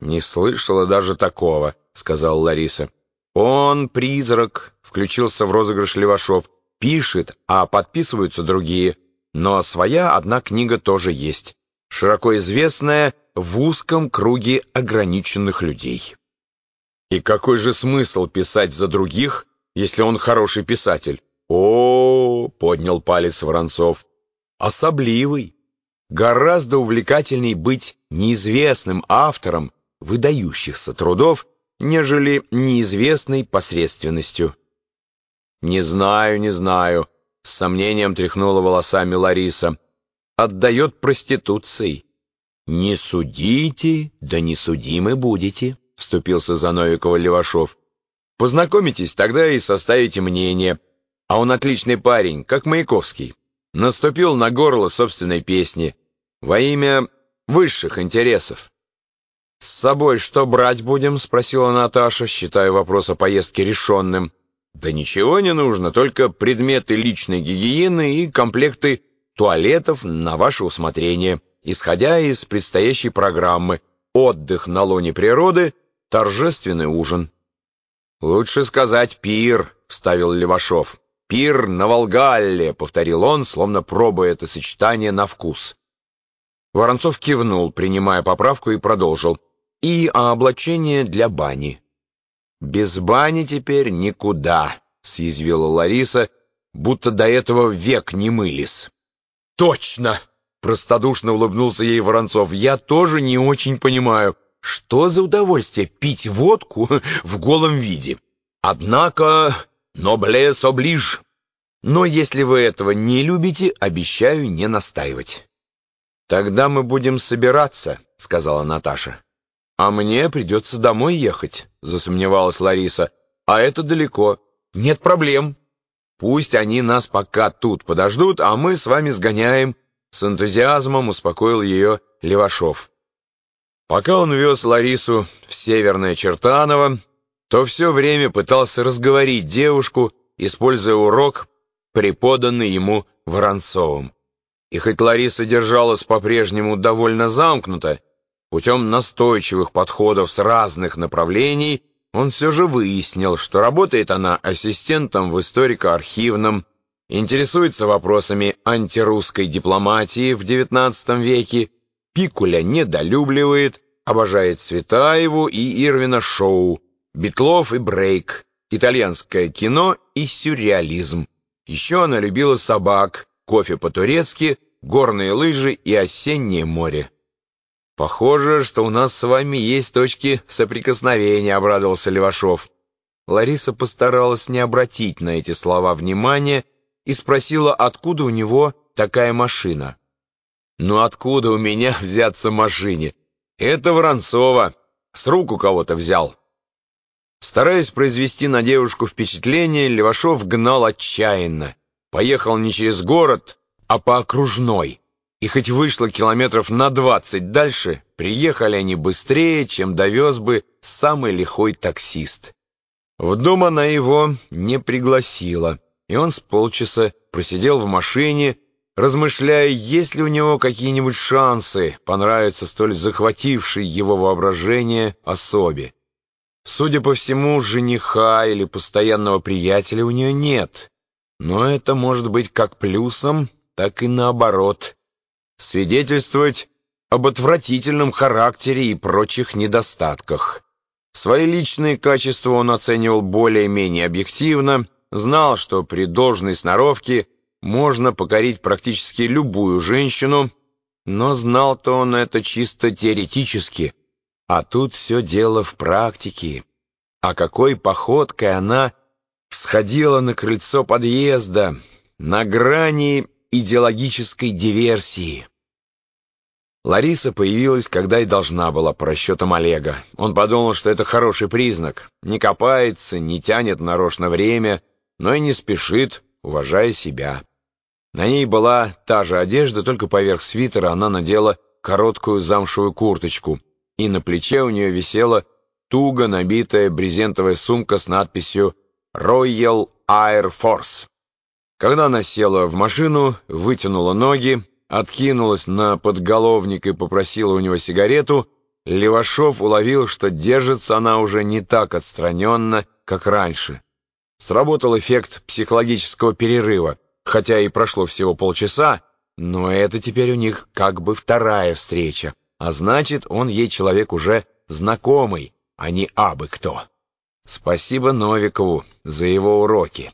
«Не слышала даже такого», — сказала Лариса. «Он призрак», — включился в розыгрыш Левашов. «Пишет, а подписываются другие. Но своя одна книга тоже есть. Широко известная в узком круге ограниченных людей». «И какой же смысл писать за других, если он хороший писатель?» «О, -о, -о — поднял палец Воронцов, — особливый. Гораздо увлекательней быть неизвестным автором выдающихся трудов, нежели неизвестной посредственностью. «Не знаю, не знаю», — с сомнением тряхнула волосами Лариса. «Отдает проституцией». «Не судите, да не судимы будете», — вступился за Новикова Левашов. «Познакомитесь тогда и составите мнение. А он отличный парень, как Маяковский. Наступил на горло собственной песни во имя высших интересов». «С собой что брать будем?» — спросила Наташа, считая вопрос о поездке решенным. «Да ничего не нужно, только предметы личной гигиены и комплекты туалетов на ваше усмотрение, исходя из предстоящей программы «Отдых на лоне природы», «Торжественный ужин». «Лучше сказать пир», — вставил Левашов. «Пир на Волгалле», — повторил он, словно пробуя это сочетание на вкус. Воронцов кивнул, принимая поправку, и продолжил и облачение для бани. «Без бани теперь никуда», — съязвила Лариса, будто до этого век не мылись. «Точно!» — простодушно улыбнулся ей Воронцов. «Я тоже не очень понимаю, что за удовольствие пить водку в голом виде. Однако, ноблес оближ. Но если вы этого не любите, обещаю не настаивать». «Тогда мы будем собираться», — сказала Наташа. «А мне придется домой ехать», — засомневалась Лариса. «А это далеко. Нет проблем. Пусть они нас пока тут подождут, а мы с вами сгоняем». С энтузиазмом успокоил ее Левашов. Пока он вез Ларису в Северное Чертаново, то все время пытался разговорить девушку, используя урок, преподанный ему Воронцовым. И хоть Лариса держалась по-прежнему довольно замкнуто, Путем настойчивых подходов с разных направлений он все же выяснил, что работает она ассистентом в историко-архивном, интересуется вопросами антирусской дипломатии в XIX веке, Пикуля недолюбливает, обожает Цветаеву и Ирвина Шоу, Битлов и Брейк, итальянское кино и сюрреализм. Еще она любила собак, кофе по-турецки, горные лыжи и осеннее море. «Похоже, что у нас с вами есть точки соприкосновения», — обрадовался Левашов. Лариса постаралась не обратить на эти слова внимания и спросила, откуда у него такая машина. «Ну откуда у меня взяться машине? Это Воронцова. С рук у кого-то взял». Стараясь произвести на девушку впечатление, Левашов гнал отчаянно. Поехал не через город, а по окружной. И хоть вышло километров на двадцать дальше, приехали они быстрее, чем довез бы самый лихой таксист. В дом она его не пригласила, и он с полчаса просидел в машине, размышляя, есть ли у него какие-нибудь шансы понравиться столь захватившей его воображение особе. Судя по всему, жениха или постоянного приятеля у нее нет, но это может быть как плюсом, так и наоборот свидетельствовать об отвратительном характере и прочих недостатках. Свои личные качества он оценивал более-менее объективно, знал, что при должной сноровке можно покорить практически любую женщину, но знал-то он это чисто теоретически, а тут все дело в практике. А какой походкой она всходила на крыльцо подъезда, на грани идеологической диверсии. Лариса появилась, когда и должна была, по расчетам Олега. Он подумал, что это хороший признак. Не копается, не тянет нарочно время, но и не спешит, уважая себя. На ней была та же одежда, только поверх свитера она надела короткую замшевую курточку, и на плече у нее висела туго набитая брезентовая сумка с надписью «Royal Air Force». Когда она села в машину, вытянула ноги, откинулась на подголовник и попросила у него сигарету, Левашов уловил, что держится она уже не так отстраненно, как раньше. Сработал эффект психологического перерыва, хотя и прошло всего полчаса, но это теперь у них как бы вторая встреча, а значит, он ей человек уже знакомый, а не абы кто. Спасибо Новикову за его уроки.